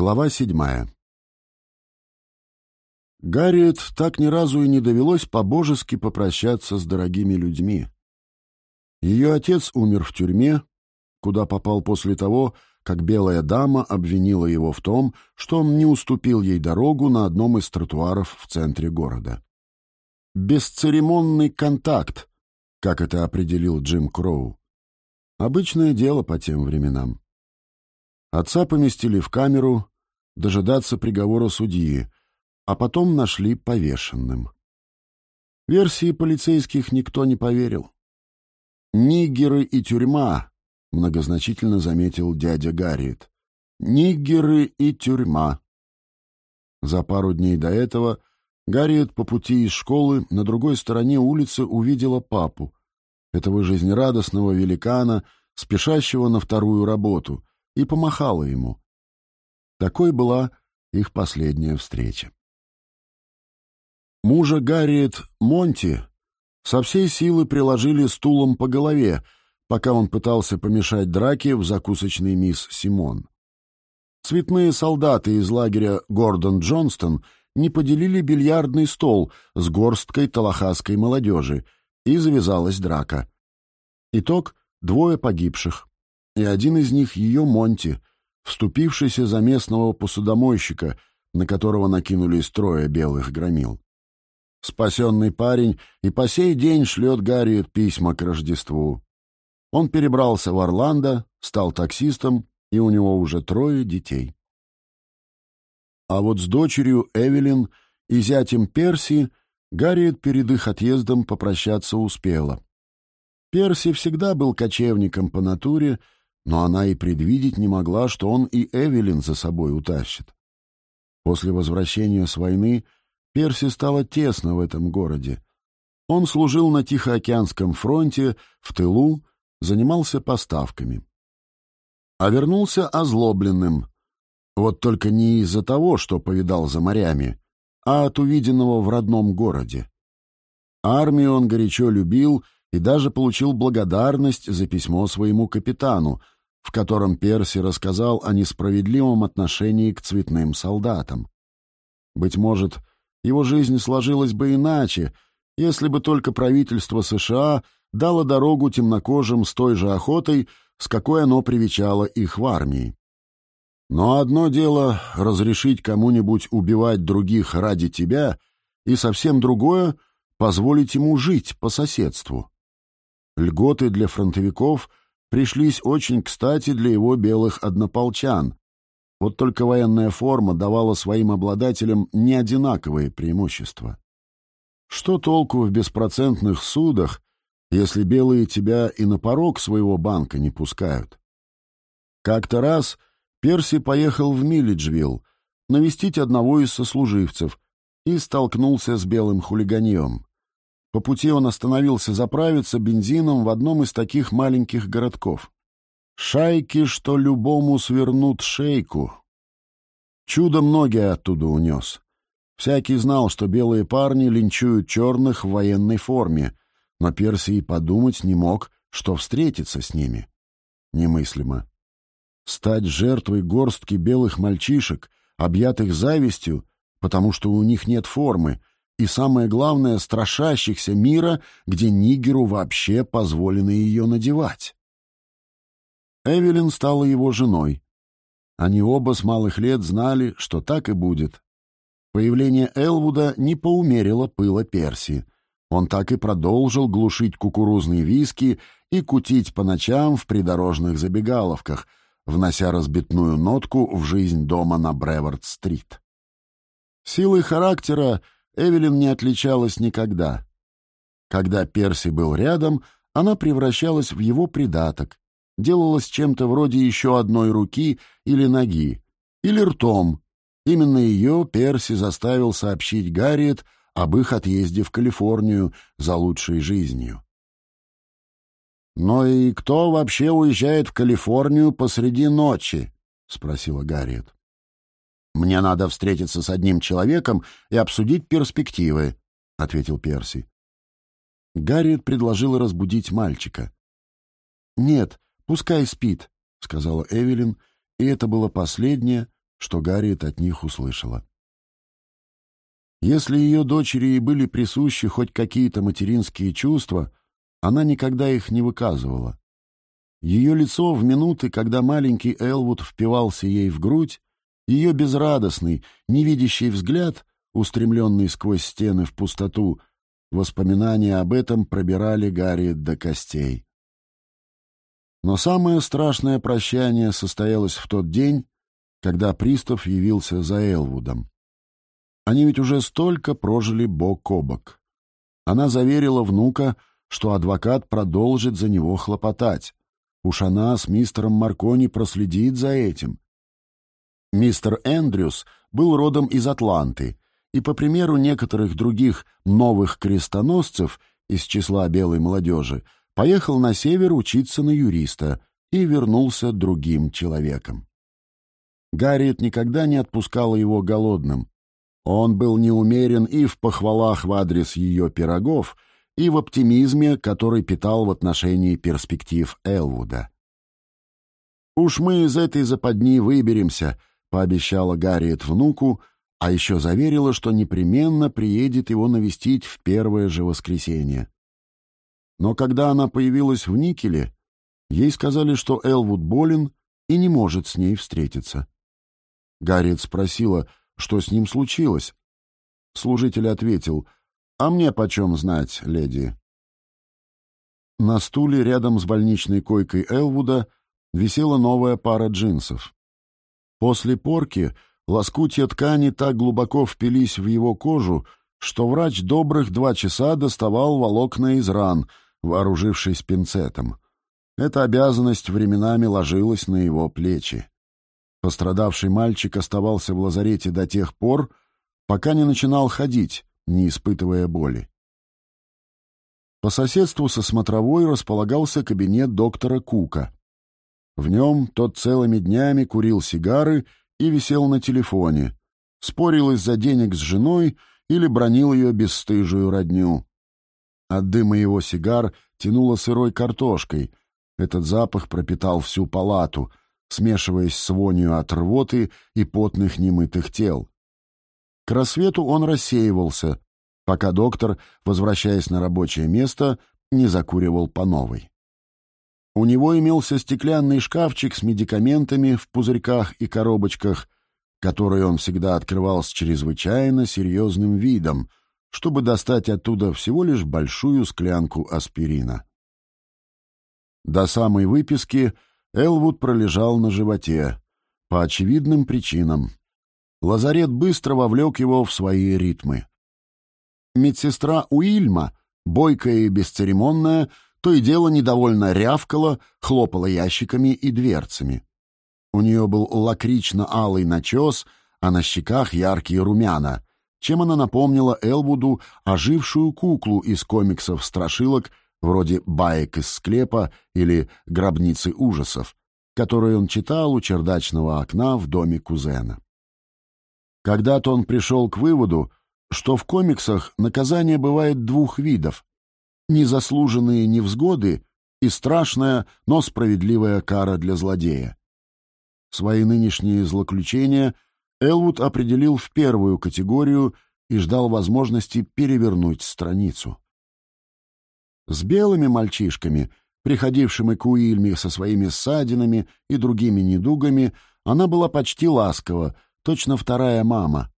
Глава седьмая Гарриет так ни разу и не довелось по-божески попрощаться с дорогими людьми. Ее отец умер в тюрьме, куда попал после того, как белая дама обвинила его в том, что он не уступил ей дорогу на одном из тротуаров в центре города. Бесцеремонный контакт, как это определил Джим Кроу. Обычное дело по тем временам. Отца поместили в камеру дожидаться приговора судьи, а потом нашли повешенным. Версии полицейских никто не поверил. «Нигеры и тюрьма», — многозначительно заметил дядя Гарриет. «Нигеры и тюрьма». За пару дней до этого Гарриет по пути из школы на другой стороне улицы увидела папу, этого жизнерадостного великана, спешащего на вторую работу, и помахала ему. Такой была их последняя встреча. Мужа Гарриет Монти со всей силы приложили стулом по голове, пока он пытался помешать драке в закусочной мисс Симон. Цветные солдаты из лагеря Гордон Джонстон не поделили бильярдный стол с горсткой талахасской молодежи, и завязалась драка. Итог — двое погибших, и один из них — ее Монти, вступившийся за местного посудомойщика, на которого накинулись трое белых громил. Спасенный парень и по сей день шлет Гарриет письма к Рождеству. Он перебрался в Орландо, стал таксистом, и у него уже трое детей. А вот с дочерью Эвелин и зятем Перси Гарриет перед их отъездом попрощаться успела. Перси всегда был кочевником по натуре, но она и предвидеть не могла, что он и Эвелин за собой утащит. После возвращения с войны Перси стало тесно в этом городе. Он служил на Тихоокеанском фронте, в тылу, занимался поставками. А вернулся озлобленным. Вот только не из-за того, что повидал за морями, а от увиденного в родном городе. Армию он горячо любил и даже получил благодарность за письмо своему капитану, в котором Перси рассказал о несправедливом отношении к цветным солдатам. Быть может, его жизнь сложилась бы иначе, если бы только правительство США дало дорогу темнокожим с той же охотой, с какой оно привечало их в армии. Но одно дело — разрешить кому-нибудь убивать других ради тебя, и совсем другое — позволить ему жить по соседству. Льготы для фронтовиков пришлись очень кстати для его белых однополчан, вот только военная форма давала своим обладателям неодинаковые преимущества. Что толку в беспроцентных судах, если белые тебя и на порог своего банка не пускают? Как-то раз Перси поехал в Миллиджвилл навестить одного из сослуживцев и столкнулся с белым хулиганьем. По пути он остановился заправиться бензином в одном из таких маленьких городков. Шайки, что любому свернут шейку. Чудо многие оттуда унес. Всякий знал, что белые парни линчуют черных в военной форме, но Персий подумать не мог, что встретиться с ними. Немыслимо. Стать жертвой горстки белых мальчишек, объятых завистью, потому что у них нет формы, и, самое главное, страшащихся мира, где нигеру вообще позволено ее надевать. Эвелин стала его женой. Они оба с малых лет знали, что так и будет. Появление Элвуда не поумерило пыла Перси. Он так и продолжил глушить кукурузные виски и кутить по ночам в придорожных забегаловках, внося разбитную нотку в жизнь дома на Бревард-стрит. Силой характера Эвелин не отличалась никогда. Когда Перси был рядом, она превращалась в его придаток, делалась чем-то вроде еще одной руки или ноги, или ртом. Именно ее Перси заставил сообщить Гарриет об их отъезде в Калифорнию за лучшей жизнью. «Но и кто вообще уезжает в Калифорнию посреди ночи?» — спросила Гарриет. «Мне надо встретиться с одним человеком и обсудить перспективы», — ответил Перси. Гарриет предложила разбудить мальчика. «Нет, «Пускай спит», — сказала Эвелин, и это было последнее, что Гарриет от них услышала. Если ее дочери и были присущи хоть какие-то материнские чувства, она никогда их не выказывала. Ее лицо в минуты, когда маленький Элвуд впивался ей в грудь, ее безрадостный, невидящий взгляд, устремленный сквозь стены в пустоту, воспоминания об этом пробирали Гарри до костей. Но самое страшное прощание состоялось в тот день, когда пристав явился за Элвудом. Они ведь уже столько прожили бок о бок. Она заверила внука, что адвокат продолжит за него хлопотать. Уж она с мистером Маркони проследит за этим. Мистер Эндрюс был родом из Атланты, и, по примеру некоторых других новых крестоносцев из числа белой молодежи, поехал на север учиться на юриста и вернулся другим человеком. Гарриет никогда не отпускала его голодным. Он был неумерен и в похвалах в адрес ее пирогов, и в оптимизме, который питал в отношении перспектив Элвуда. «Уж мы из этой западни выберемся», — пообещала Гарриет внуку, а еще заверила, что непременно приедет его навестить в первое же воскресенье. Но когда она появилась в Никеле, ей сказали, что Элвуд болен и не может с ней встретиться. Гарриет спросила, что с ним случилось. Служитель ответил, «А мне почем знать, леди?» На стуле рядом с больничной койкой Элвуда висела новая пара джинсов. После порки лоскутья ткани так глубоко впились в его кожу, что врач добрых два часа доставал волокна из ран, вооружившись пинцетом. Эта обязанность временами ложилась на его плечи. Пострадавший мальчик оставался в лазарете до тех пор, пока не начинал ходить, не испытывая боли. По соседству со смотровой располагался кабинет доктора Кука. В нем тот целыми днями курил сигары и висел на телефоне, спорил из-за денег с женой или бронил ее бесстыжую родню. От дыма его сигар тянуло сырой картошкой. Этот запах пропитал всю палату, смешиваясь с вонью от рвоты и потных немытых тел. К рассвету он рассеивался, пока доктор, возвращаясь на рабочее место, не закуривал по новой. У него имелся стеклянный шкафчик с медикаментами в пузырьках и коробочках, которые он всегда открывал с чрезвычайно серьезным видом, чтобы достать оттуда всего лишь большую склянку аспирина. До самой выписки — Элвуд пролежал на животе. По очевидным причинам. Лазарет быстро вовлек его в свои ритмы. Медсестра Уильма, бойкая и бесцеремонная, то и дело недовольно рявкала, хлопала ящиками и дверцами. У нее был лакрично-алый начес, а на щеках яркие румяна, чем она напомнила Элвуду ожившую куклу из комиксов-страшилок вроде «Баек из склепа» или «Гробницы ужасов», которые он читал у чердачного окна в доме кузена. Когда-то он пришел к выводу, что в комиксах наказание бывает двух видов — незаслуженные невзгоды и страшная, но справедливая кара для злодея. Свои нынешние злоключения Элвуд определил в первую категорию и ждал возможности перевернуть страницу. С белыми мальчишками, приходившими к Уильме со своими ссадинами и другими недугами, она была почти ласкова, точно вторая мама.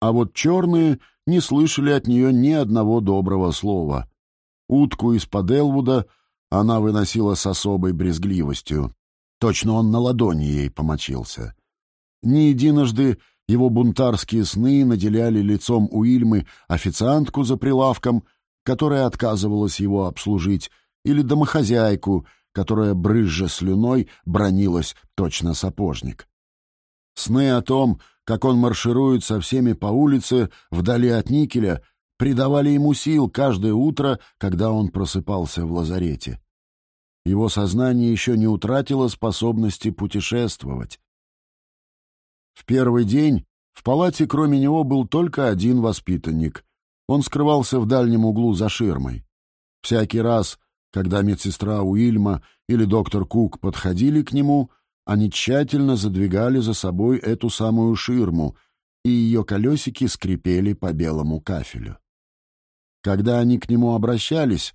А вот черные не слышали от нее ни одного доброго слова. Утку из-под Элвуда она выносила с особой брезгливостью. Точно он на ладони ей помочился. Не единожды его бунтарские сны наделяли лицом Уильмы официантку за прилавком, которая отказывалась его обслужить, или домохозяйку, которая, брызжа слюной, бронилась точно сапожник. Сны о том, как он марширует со всеми по улице вдали от никеля, придавали ему сил каждое утро, когда он просыпался в лазарете. Его сознание еще не утратило способности путешествовать. В первый день в палате кроме него был только один воспитанник, он скрывался в дальнем углу за ширмой. Всякий раз, когда медсестра Уильма или доктор Кук подходили к нему, они тщательно задвигали за собой эту самую ширму, и ее колесики скрипели по белому кафелю. Когда они к нему обращались,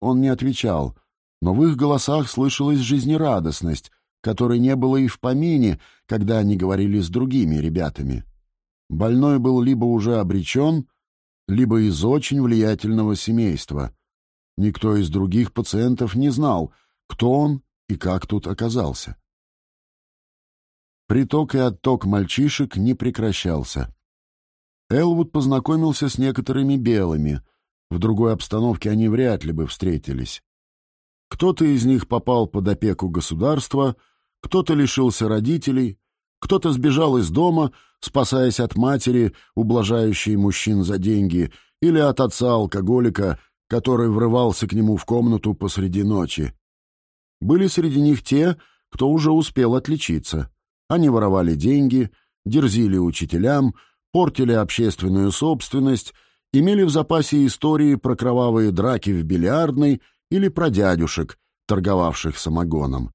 он не отвечал, но в их голосах слышалась жизнерадостность, которой не было и в помине, когда они говорили с другими ребятами. Больной был либо уже обречен, либо из очень влиятельного семейства. Никто из других пациентов не знал, кто он и как тут оказался. Приток и отток мальчишек не прекращался. Элвуд познакомился с некоторыми белыми. В другой обстановке они вряд ли бы встретились. Кто-то из них попал под опеку государства, кто-то лишился родителей, кто-то сбежал из дома, спасаясь от матери, ублажающей мужчин за деньги, или от отца-алкоголика, который врывался к нему в комнату посреди ночи. Были среди них те, кто уже успел отличиться. Они воровали деньги, дерзили учителям, портили общественную собственность, имели в запасе истории про кровавые драки в бильярдной или про дядюшек, торговавших самогоном.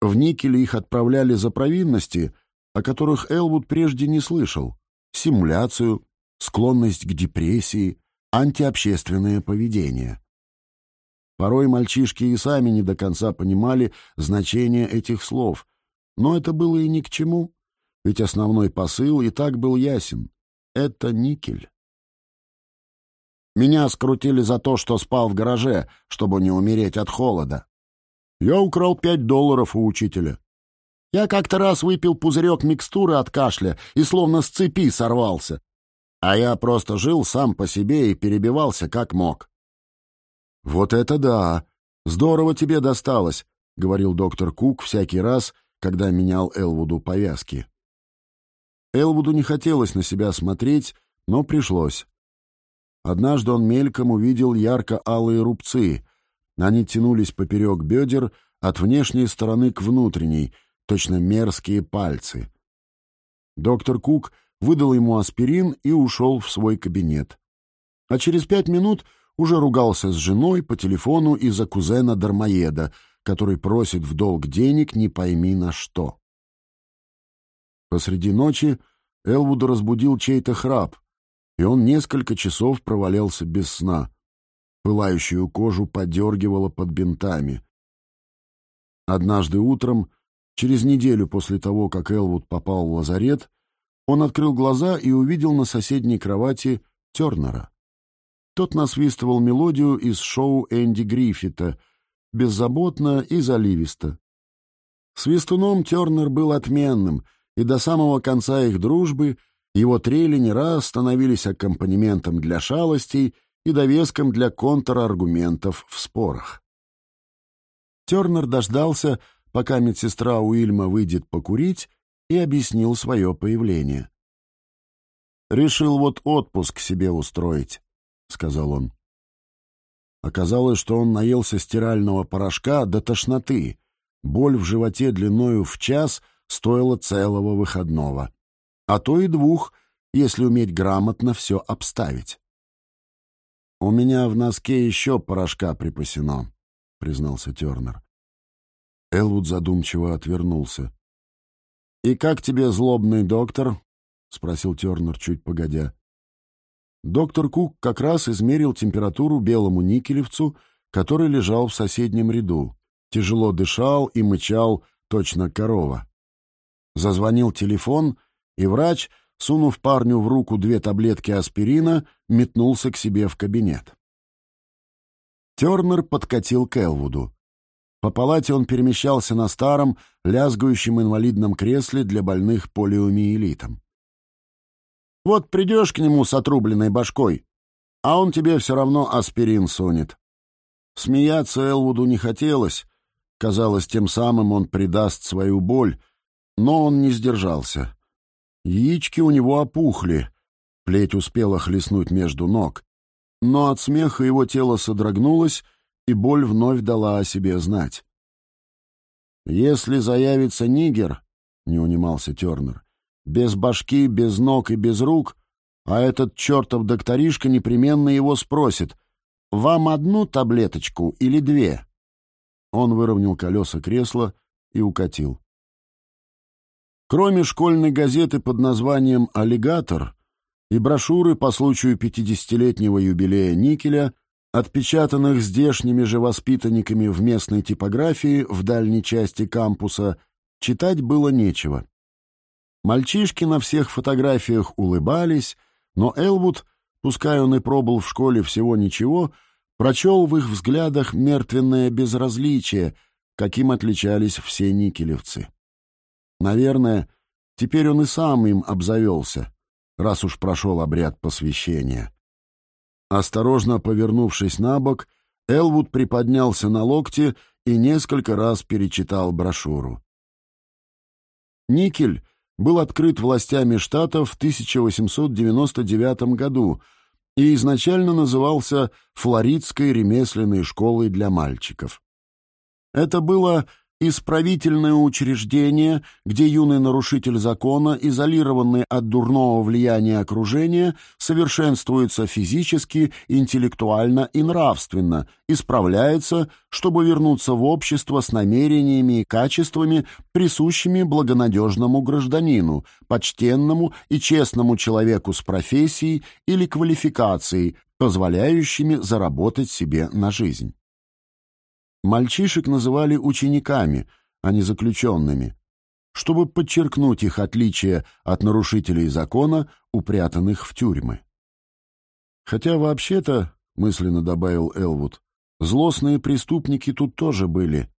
В Никеле их отправляли за провинности, о которых Элвуд прежде не слышал, симуляцию, склонность к депрессии, антиобщественное поведение. Порой мальчишки и сами не до конца понимали значение этих слов, но это было и ни к чему, ведь основной посыл и так был ясен — это никель. Меня скрутили за то, что спал в гараже, чтобы не умереть от холода. Я украл пять долларов у учителя. Я как-то раз выпил пузырек микстуры от кашля и словно с цепи сорвался. А я просто жил сам по себе и перебивался как мог. «Вот это да! Здорово тебе досталось!» — говорил доктор Кук всякий раз, когда менял Элвуду повязки. Элвуду не хотелось на себя смотреть, но пришлось. Однажды он мельком увидел ярко-алые рубцы. Они тянулись поперек бедер от внешней стороны к внутренней, точно мерзкие пальцы. Доктор Кук выдал ему аспирин и ушел в свой кабинет. А через пять минут уже ругался с женой по телефону из-за кузена Дармоеда, который просит в долг денег не пойми на что. Посреди ночи Элвуда разбудил чей-то храп, и он несколько часов провалялся без сна. Пылающую кожу подергивало под бинтами. Однажды утром, через неделю после того, как Элвуд попал в лазарет, он открыл глаза и увидел на соседней кровати Тернера. Тот насвистывал мелодию из шоу Энди Гриффита, беззаботно и заливисто. Свистуном Тернер был отменным, и до самого конца их дружбы его трели не раз становились аккомпанементом для шалостей и довеском для контраргументов в спорах. Тернер дождался, пока медсестра Уильма выйдет покурить, и объяснил свое появление. «Решил вот отпуск себе устроить», — сказал он. Оказалось, что он наелся стирального порошка до тошноты. Боль в животе длиною в час стоила целого выходного. А то и двух, если уметь грамотно все обставить. «У меня в носке еще порошка припасено», — признался Тернер. Элвуд задумчиво отвернулся. «И как тебе злобный доктор?» — спросил Тернер чуть погодя. Доктор Кук как раз измерил температуру белому никелевцу, который лежал в соседнем ряду. Тяжело дышал и мычал, точно корова. Зазвонил телефон, и врач, сунув парню в руку две таблетки аспирина, метнулся к себе в кабинет. Тернер подкатил к Элвуду. По палате он перемещался на старом, лязгающем инвалидном кресле для больных полиомиелитом. «Вот придешь к нему с отрубленной башкой, а он тебе все равно аспирин сунет». Смеяться Элвуду не хотелось. Казалось, тем самым он придаст свою боль, но он не сдержался. Яички у него опухли, плеть успела хлестнуть между ног, но от смеха его тело содрогнулось, и боль вновь дала о себе знать. «Если заявится нигер», — не унимался Тернер, — «без башки, без ног и без рук, а этот чертов докторишка непременно его спросит, вам одну таблеточку или две?» Он выровнял колеса кресла и укатил. Кроме школьной газеты под названием «Аллигатор» и брошюры по случаю 50-летнего юбилея никеля, отпечатанных здешними же воспитанниками в местной типографии в дальней части кампуса, читать было нечего. Мальчишки на всех фотографиях улыбались, но Элвуд, пускай он и пробыл в школе всего ничего, прочел в их взглядах мертвенное безразличие, каким отличались все никелевцы. Наверное, теперь он и сам им обзавелся, раз уж прошел обряд посвящения. Осторожно повернувшись на бок, Элвуд приподнялся на локте и несколько раз перечитал брошюру. Никель был открыт властями штата в 1899 году и изначально назывался Флоридской ремесленной школой для мальчиков. Это было исправительное учреждение, где юный нарушитель закона, изолированный от дурного влияния окружения, совершенствуется физически, интеллектуально и нравственно, исправляется, чтобы вернуться в общество с намерениями и качествами, присущими благонадежному гражданину, почтенному и честному человеку с профессией или квалификацией, позволяющими заработать себе на жизнь. Мальчишек называли учениками, а не заключенными, чтобы подчеркнуть их отличие от нарушителей закона, упрятанных в тюрьмы. Хотя вообще-то, мысленно добавил Элвуд, злостные преступники тут тоже были.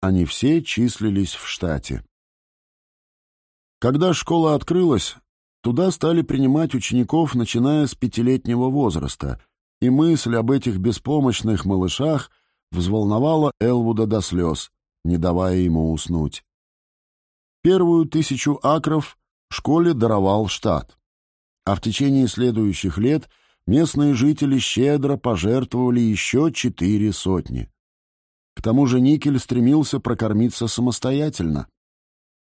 Они все числились в штате. Когда школа открылась, туда стали принимать учеников, начиная с пятилетнего возраста, и мысль об этих беспомощных малышах — взволновала Элвуда до слез, не давая ему уснуть. Первую тысячу акров школе даровал штат, а в течение следующих лет местные жители щедро пожертвовали еще четыре сотни. К тому же Никель стремился прокормиться самостоятельно.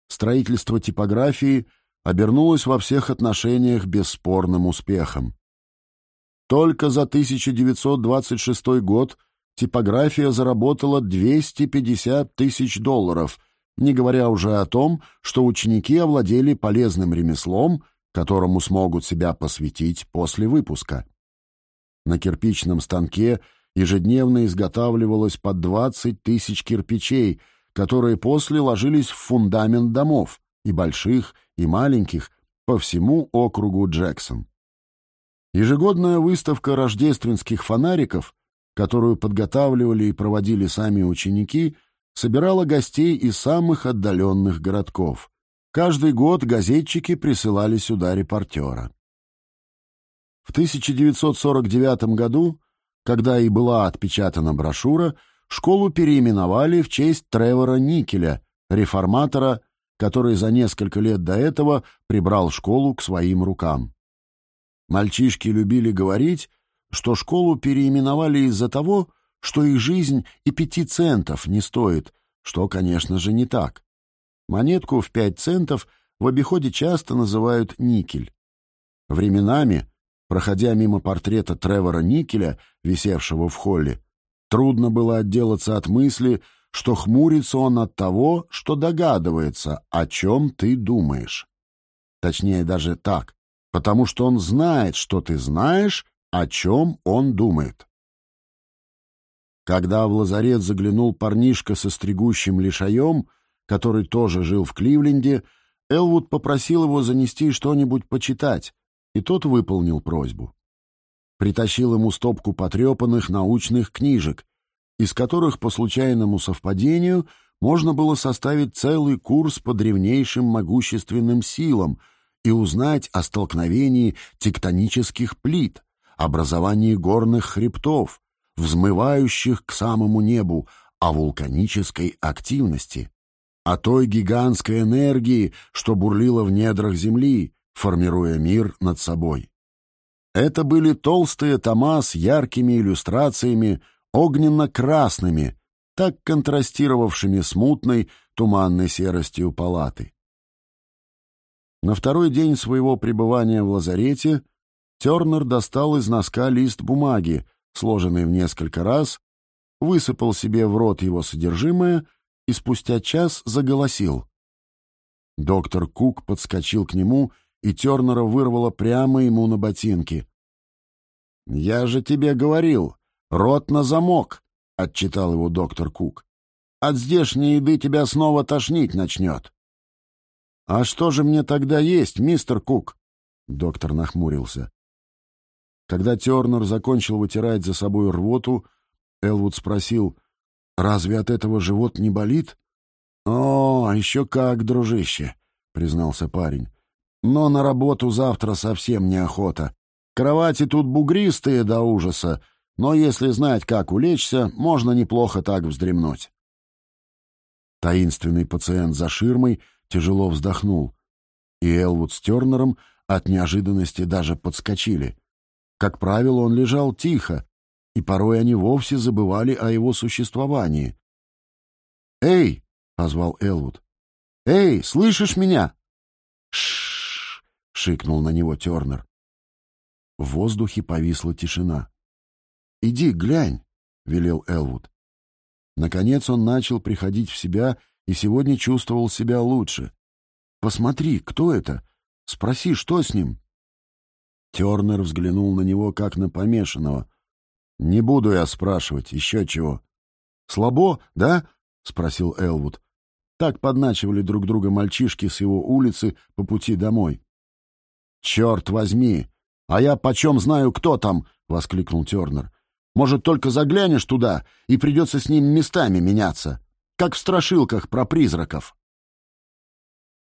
Строительство типографии обернулось во всех отношениях бесспорным успехом. Только за 1926 год типография заработала 250 тысяч долларов, не говоря уже о том, что ученики овладели полезным ремеслом, которому смогут себя посвятить после выпуска. На кирпичном станке ежедневно изготавливалось по 20 тысяч кирпичей, которые после ложились в фундамент домов, и больших, и маленьких, по всему округу Джексон. Ежегодная выставка рождественских фонариков которую подготавливали и проводили сами ученики, собирала гостей из самых отдаленных городков. Каждый год газетчики присылали сюда репортера. В 1949 году, когда и была отпечатана брошюра, школу переименовали в честь Тревора Никеля, реформатора, который за несколько лет до этого прибрал школу к своим рукам. Мальчишки любили говорить, что школу переименовали из-за того, что их жизнь и пяти центов не стоит, что, конечно же, не так. Монетку в пять центов в обиходе часто называют никель. Временами, проходя мимо портрета Тревора Никеля, висевшего в холле, трудно было отделаться от мысли, что хмурится он от того, что догадывается, о чем ты думаешь. Точнее, даже так, потому что он знает, что ты знаешь, о чем он думает. Когда в лазарет заглянул парнишка со стригущим лишаем, который тоже жил в Кливленде, Элвуд попросил его занести что-нибудь почитать, и тот выполнил просьбу. Притащил ему стопку потрепанных научных книжек, из которых по случайному совпадению можно было составить целый курс по древнейшим могущественным силам и узнать о столкновении тектонических плит, образовании горных хребтов, взмывающих к самому небу, о вулканической активности, о той гигантской энергии, что бурлила в недрах Земли, формируя мир над собой. Это были толстые тома с яркими иллюстрациями, огненно-красными, так контрастировавшими с мутной, туманной серостью палаты. На второй день своего пребывания в лазарете Тернер достал из носка лист бумаги, сложенный в несколько раз, высыпал себе в рот его содержимое и спустя час заголосил. Доктор Кук подскочил к нему, и Тернера вырвало прямо ему на ботинки. «Я же тебе говорил, рот на замок!» — отчитал его доктор Кук. «От здешней еды тебя снова тошнить начнет». «А что же мне тогда есть, мистер Кук?» Доктор нахмурился. Когда Тернер закончил вытирать за собой рвоту, Элвуд спросил, «Разве от этого живот не болит?» «О, еще как, дружище», — признался парень. «Но на работу завтра совсем неохота. Кровати тут бугристые до ужаса, но если знать, как улечься, можно неплохо так вздремнуть». Таинственный пациент за ширмой тяжело вздохнул, и Элвуд с Тернером от неожиданности даже подскочили. Как правило, он лежал тихо, и порой они вовсе забывали о его существовании. «Эй!» — позвал Элвуд. «Эй, слышишь меня?» «Ш-ш-ш!» — шикнул на него Тернер. В воздухе повисла тишина. «Иди, глянь!» — велел Элвуд. Наконец он начал приходить в себя и сегодня чувствовал себя лучше. «Посмотри, кто это? Спроси, что с ним?» Тернер взглянул на него, как на помешанного. «Не буду я спрашивать, еще чего». «Слабо, да?» — спросил Элвуд. Так подначивали друг друга мальчишки с его улицы по пути домой. «Черт возьми! А я почем знаю, кто там?» — воскликнул Тернер. «Может, только заглянешь туда, и придется с ним местами меняться, как в страшилках про призраков».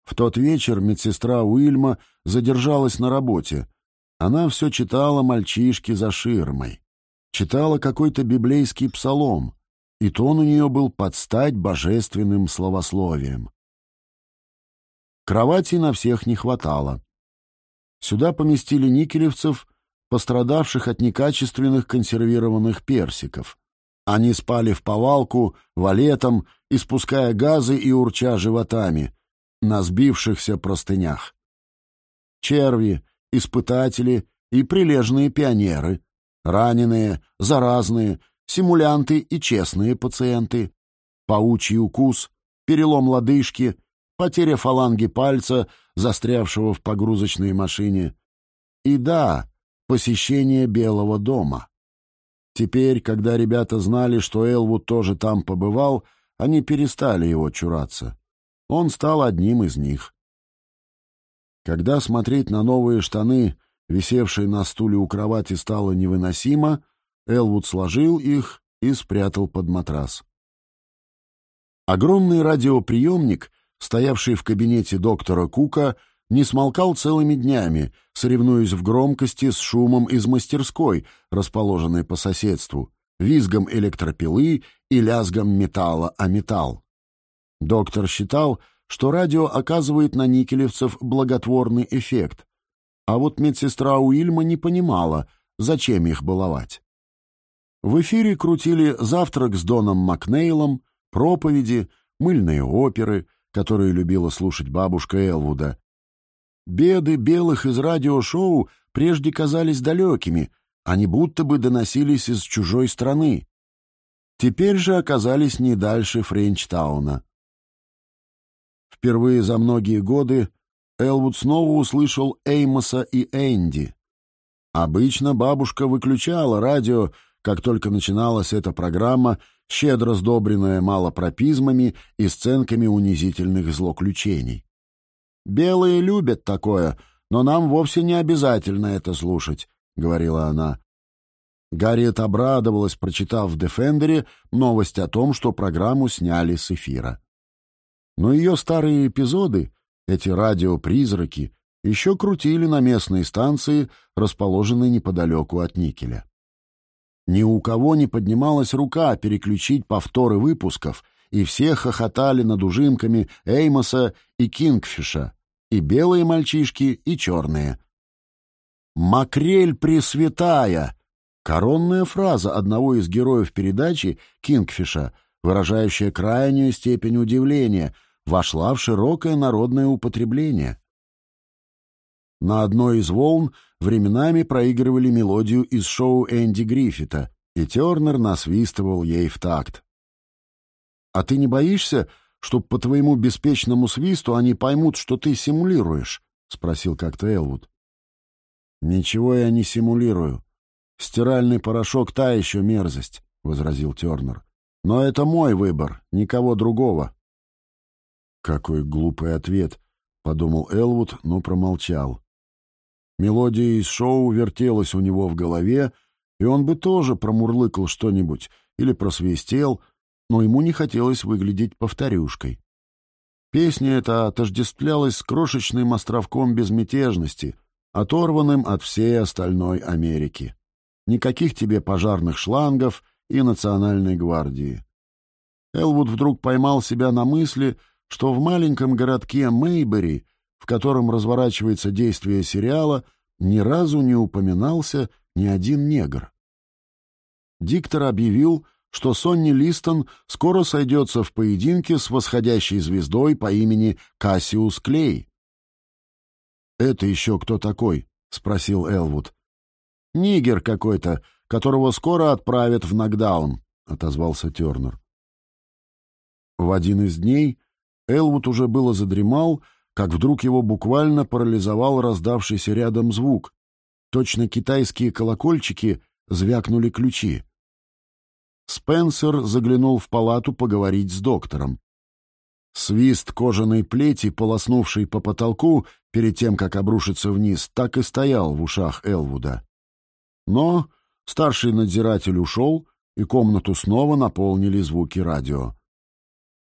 В тот вечер медсестра Уильма задержалась на работе. Она все читала мальчишки за ширмой. Читала какой-то библейский псалом, и тон у нее был под стать божественным словословием. Кровати на всех не хватало. Сюда поместили никелевцев, пострадавших от некачественных консервированных персиков. Они спали в повалку, валетом, испуская газы и урча животами, на сбившихся простынях. Черви, испытатели и прилежные пионеры, раненые, заразные, симулянты и честные пациенты, паучий укус, перелом лодыжки, потеря фаланги пальца, застрявшего в погрузочной машине. И да, посещение Белого дома. Теперь, когда ребята знали, что Элвуд тоже там побывал, они перестали его чураться. Он стал одним из них. Когда смотреть на новые штаны, висевшие на стуле у кровати, стало невыносимо, Элвуд сложил их и спрятал под матрас. Огромный радиоприемник, стоявший в кабинете доктора Кука, не смолкал целыми днями, соревнуясь в громкости с шумом из мастерской, расположенной по соседству, визгом электропилы и лязгом металла о металл. Доктор считал, что радио оказывает на никелевцев благотворный эффект, а вот медсестра Уильма не понимала, зачем их баловать. В эфире крутили «Завтрак с Доном Макнейлом», проповеди, мыльные оперы, которые любила слушать бабушка Элвуда. Беды белых из радиошоу прежде казались далекими, они будто бы доносились из чужой страны. Теперь же оказались не дальше Френчтауна. Впервые за многие годы Элвуд снова услышал Эймоса и Энди. Обычно бабушка выключала радио, как только начиналась эта программа, щедро сдобренная малопропизмами и сценками унизительных злоключений. «Белые любят такое, но нам вовсе не обязательно это слушать», — говорила она. Гарриет обрадовалась, прочитав в «Дефендере» новость о том, что программу сняли с эфира. Но ее старые эпизоды, эти радиопризраки, еще крутили на местной станции, расположенной неподалеку от Никеля. Ни у кого не поднималась рука переключить повторы выпусков, и все хохотали над ужимками Эймоса и Кингфиша, и белые мальчишки, и черные. «Макрель пресвятая!» Коронная фраза одного из героев передачи, Кингфиша, выражающая крайнюю степень удивления, вошла в широкое народное употребление. На одной из волн временами проигрывали мелодию из шоу Энди Гриффита, и Тернер насвистывал ей в такт. «А ты не боишься, что по твоему беспечному свисту они поймут, что ты симулируешь?» — спросил как-то Элвуд. «Ничего я не симулирую. Стиральный порошок — та еще мерзость», — возразил Тернер. «Но это мой выбор, никого другого». «Какой глупый ответ», — подумал Элвуд, но промолчал. Мелодия из шоу вертелась у него в голове, и он бы тоже промурлыкал что-нибудь или просвистел, но ему не хотелось выглядеть повторюшкой. Песня эта отождествлялась с крошечным островком безмятежности, оторванным от всей остальной Америки. Никаких тебе пожарных шлангов и национальной гвардии. Элвуд вдруг поймал себя на мысли, что в маленьком городке Мейбери, в котором разворачивается действие сериала, ни разу не упоминался ни один негр. Диктор объявил, что Сонни Листон скоро сойдется в поединке с восходящей звездой по имени Кассиус Клей. «Это еще кто такой?» — спросил Элвуд. «Нигер какой-то, которого скоро отправят в нокдаун», — отозвался Тернер. В один из дней Элвуд уже было задремал, как вдруг его буквально парализовал раздавшийся рядом звук. Точно китайские колокольчики звякнули ключи. Спенсер заглянул в палату поговорить с доктором. Свист кожаной плети, полоснувший по потолку перед тем, как обрушиться вниз, так и стоял в ушах Элвуда. Но старший надзиратель ушел, и комнату снова наполнили звуки радио.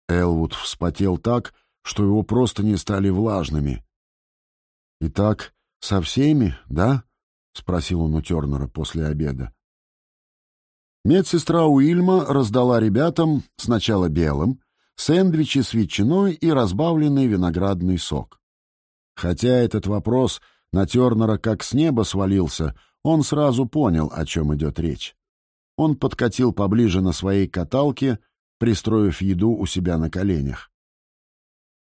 Элвуд вспотел так, что его просто не стали влажными. «Итак, со всеми, да?» — спросил он у Тернера после обеда. Медсестра Уильма раздала ребятам сначала белым сэндвичи с ветчиной и разбавленный виноградный сок. Хотя этот вопрос на Тернера как с неба свалился, он сразу понял, о чем идет речь. Он подкатил поближе на своей каталке, пристроив еду у себя на коленях.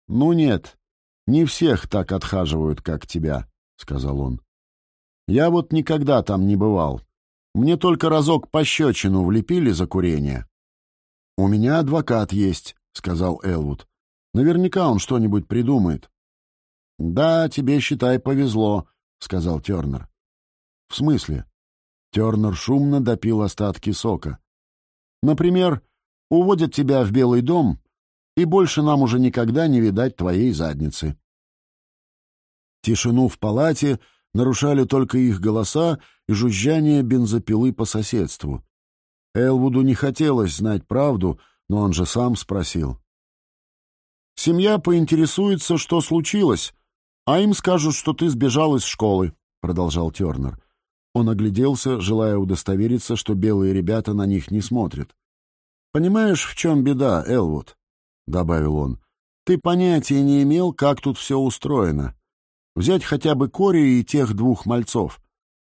«Ну нет, не всех так отхаживают, как тебя», — сказал он. «Я вот никогда там не бывал, мне только разок пощечину влепили за курение. — У меня адвокат есть, — сказал Элвуд. — Наверняка он что-нибудь придумает. — Да, тебе, считай, повезло, — сказал Тернер. — В смысле? Тернер шумно допил остатки сока. — Например, уводят тебя в Белый дом, и больше нам уже никогда не видать твоей задницы. Тишину в палате нарушали только их голоса и жужжание бензопилы по соседству. Элвуду не хотелось знать правду, но он же сам спросил. «Семья поинтересуется, что случилось, а им скажут, что ты сбежал из школы», — продолжал Тернер. Он огляделся, желая удостовериться, что белые ребята на них не смотрят. «Понимаешь, в чем беда, Элвуд?» — добавил он. «Ты понятия не имел, как тут все устроено. Взять хотя бы Кори и тех двух мальцов.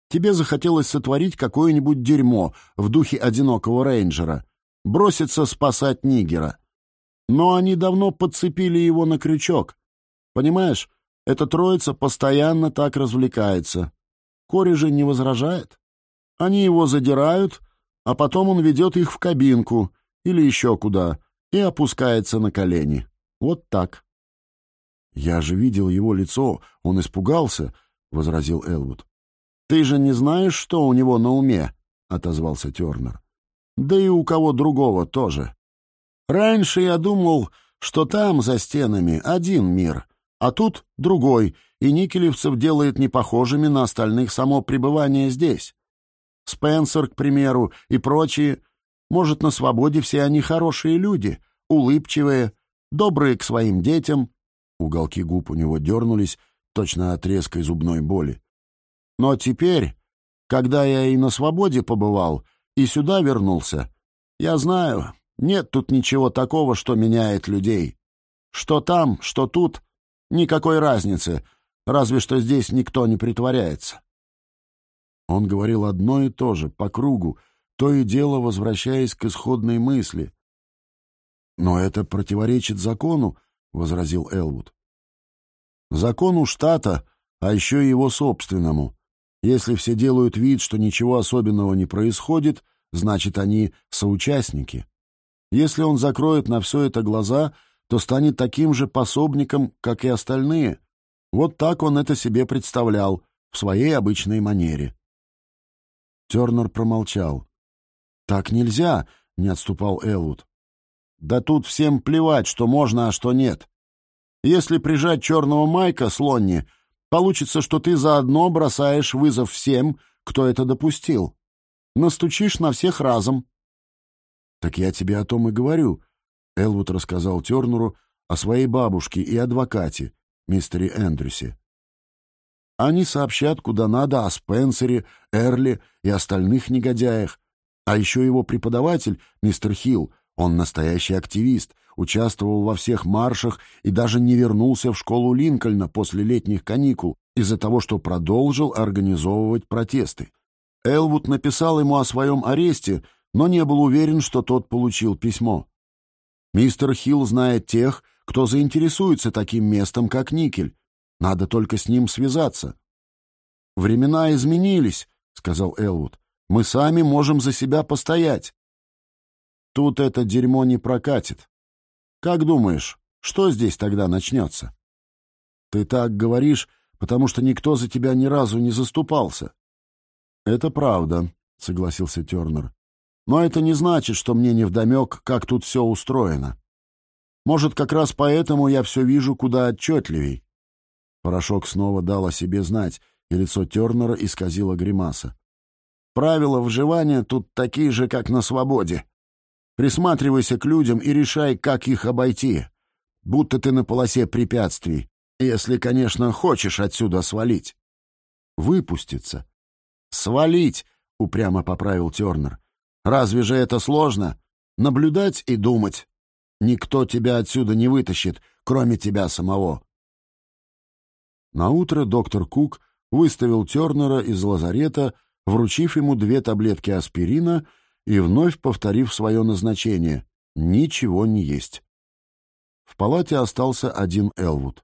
Тебе захотелось сотворить какое-нибудь дерьмо в духе одинокого рейнджера, броситься спасать Нигера. Но они давно подцепили его на крючок. Понимаешь, эта троица постоянно так развлекается. Кори же не возражает. Они его задирают, а потом он ведет их в кабинку или еще куда и опускается на колени. Вот так. «Я же видел его лицо, он испугался», — возразил Элвуд. «Ты же не знаешь, что у него на уме?» — отозвался Тернер. «Да и у кого другого тоже. Раньше я думал, что там, за стенами, один мир, а тут другой, и Никелевцев делает непохожими на остальных само пребывание здесь. Спенсер, к примеру, и прочие. Может, на свободе все они хорошие люди, улыбчивые, добрые к своим детям, Уголки губ у него дернулись, точно от резкой зубной боли. Но теперь, когда я и на свободе побывал, и сюда вернулся, я знаю, нет тут ничего такого, что меняет людей. Что там, что тут, никакой разницы, разве что здесь никто не притворяется. Он говорил одно и то же, по кругу, то и дело возвращаясь к исходной мысли. «Но это противоречит закону», — возразил Элвуд. «Закону штата, а еще и его собственному. Если все делают вид, что ничего особенного не происходит, значит, они соучастники. Если он закроет на все это глаза, то станет таким же пособником, как и остальные. Вот так он это себе представлял, в своей обычной манере. Тернер промолчал. «Так нельзя», — не отступал Элвуд. «Да тут всем плевать, что можно, а что нет. Если прижать черного Майка, Слонни, получится, что ты заодно бросаешь вызов всем, кто это допустил. Настучишь на всех разом». «Так я тебе о том и говорю», — Элвуд рассказал Тернеру о своей бабушке и адвокате, мистере Эндрюсе. Они сообщат куда надо о Спенсере, Эрли и остальных негодяях. А еще его преподаватель, мистер Хилл, он настоящий активист, участвовал во всех маршах и даже не вернулся в школу Линкольна после летних каникул из-за того, что продолжил организовывать протесты. Элвуд написал ему о своем аресте, но не был уверен, что тот получил письмо. Мистер Хилл знает тех, кто заинтересуется таким местом, как Никель, надо только с ним связаться. «Времена изменились», — сказал Элвуд. «Мы сами можем за себя постоять». Тут это дерьмо не прокатит. Как думаешь, что здесь тогда начнется? Ты так говоришь, потому что никто за тебя ни разу не заступался. Это правда, согласился Тернер. Но это не значит, что мне невдомек, как тут все устроено. Может, как раз поэтому я все вижу куда отчетливей. Порошок снова дал о себе знать, и лицо Тернера исказило гримаса. «Правила выживания тут такие же, как на свободе. Присматривайся к людям и решай, как их обойти. Будто ты на полосе препятствий, если, конечно, хочешь отсюда свалить». «Выпуститься». «Свалить», — упрямо поправил Тернер. «Разве же это сложно? Наблюдать и думать. Никто тебя отсюда не вытащит, кроме тебя самого. Наутро доктор Кук выставил Тернера из лазарета, вручив ему две таблетки аспирина и вновь повторив свое назначение — ничего не есть. В палате остался один Элвуд.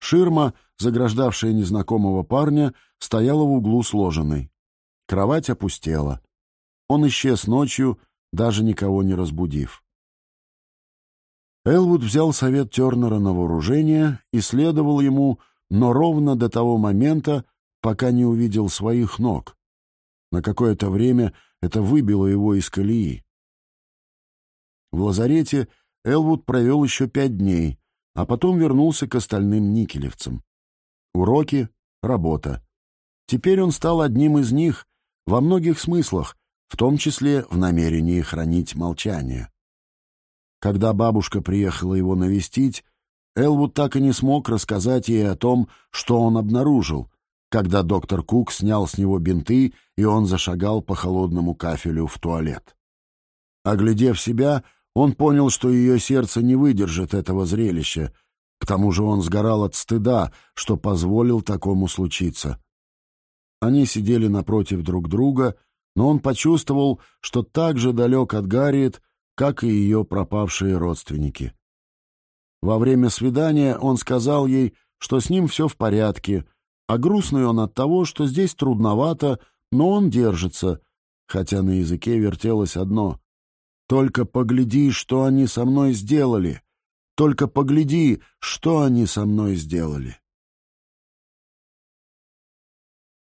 Ширма, заграждавшая незнакомого парня, стояла в углу сложенной. Кровать опустела. Он исчез ночью, даже никого не разбудив. Элвуд взял совет Тернера на вооружение и следовал ему, но ровно до того момента, пока не увидел своих ног. На какое-то время это выбило его из колеи. В лазарете Элвуд провел еще пять дней, а потом вернулся к остальным никелевцам. Уроки, работа. Теперь он стал одним из них во многих смыслах, в том числе в намерении хранить молчание. Когда бабушка приехала его навестить, Элвуд так и не смог рассказать ей о том, что он обнаружил, когда доктор Кук снял с него бинты, и он зашагал по холодному кафелю в туалет. Оглядев себя, он понял, что ее сердце не выдержит этого зрелища. К тому же он сгорал от стыда, что позволил такому случиться. Они сидели напротив друг друга, но он почувствовал, что так же далек от Гарриет, как и ее пропавшие родственники. Во время свидания он сказал ей, что с ним все в порядке, а грустный он от того, что здесь трудновато, но он держится, хотя на языке вертелось одно. «Только погляди, что они со мной сделали! Только погляди, что они со мной сделали!»